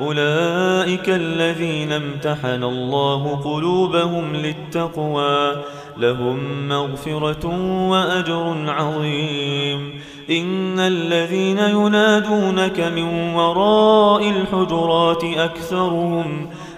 أولئك الذين امتحن الله قلوبهم للتقوى لهم مغفرة وأجر عظيم. إن الذين ينادونك من وراء الحجرات أكثرهم أكثرهم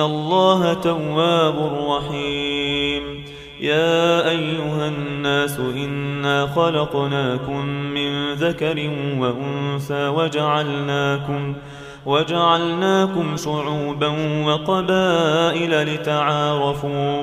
الله تواب رحيم يا أيها الناس إنا خلقناكم من ذكر وأنثى وجعلناكم وجعلناكم شعوبا وقبائل لتعارفوا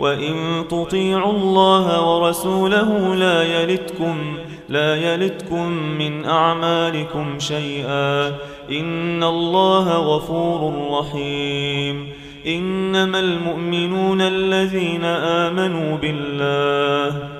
وإن تطيعوا الله ورسوله لا يلتكم لا يلتكم من أعمالكم شيئا إن الله غفور رحيم إنما المؤمنون الذين آمنوا بالله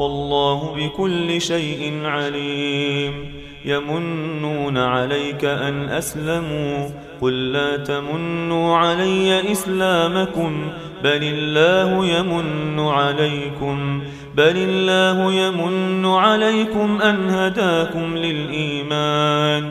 والله بكل شيء عليم. يمنون عليك أن أسلموا. قل لا تمنوا علي إسلامكم. بل الله يمن عليكم. بل الله يمن عليكم أن هداكم للإيمان.